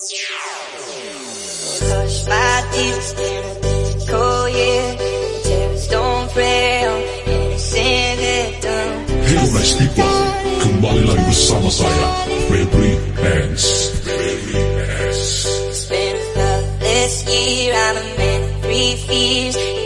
Hush my tears, cold yeah. Tears don't fail. innocent victim. Hey nice people, kembali lagi bersama saya, Febri Hands. It's been a year, I'm a man of three fears.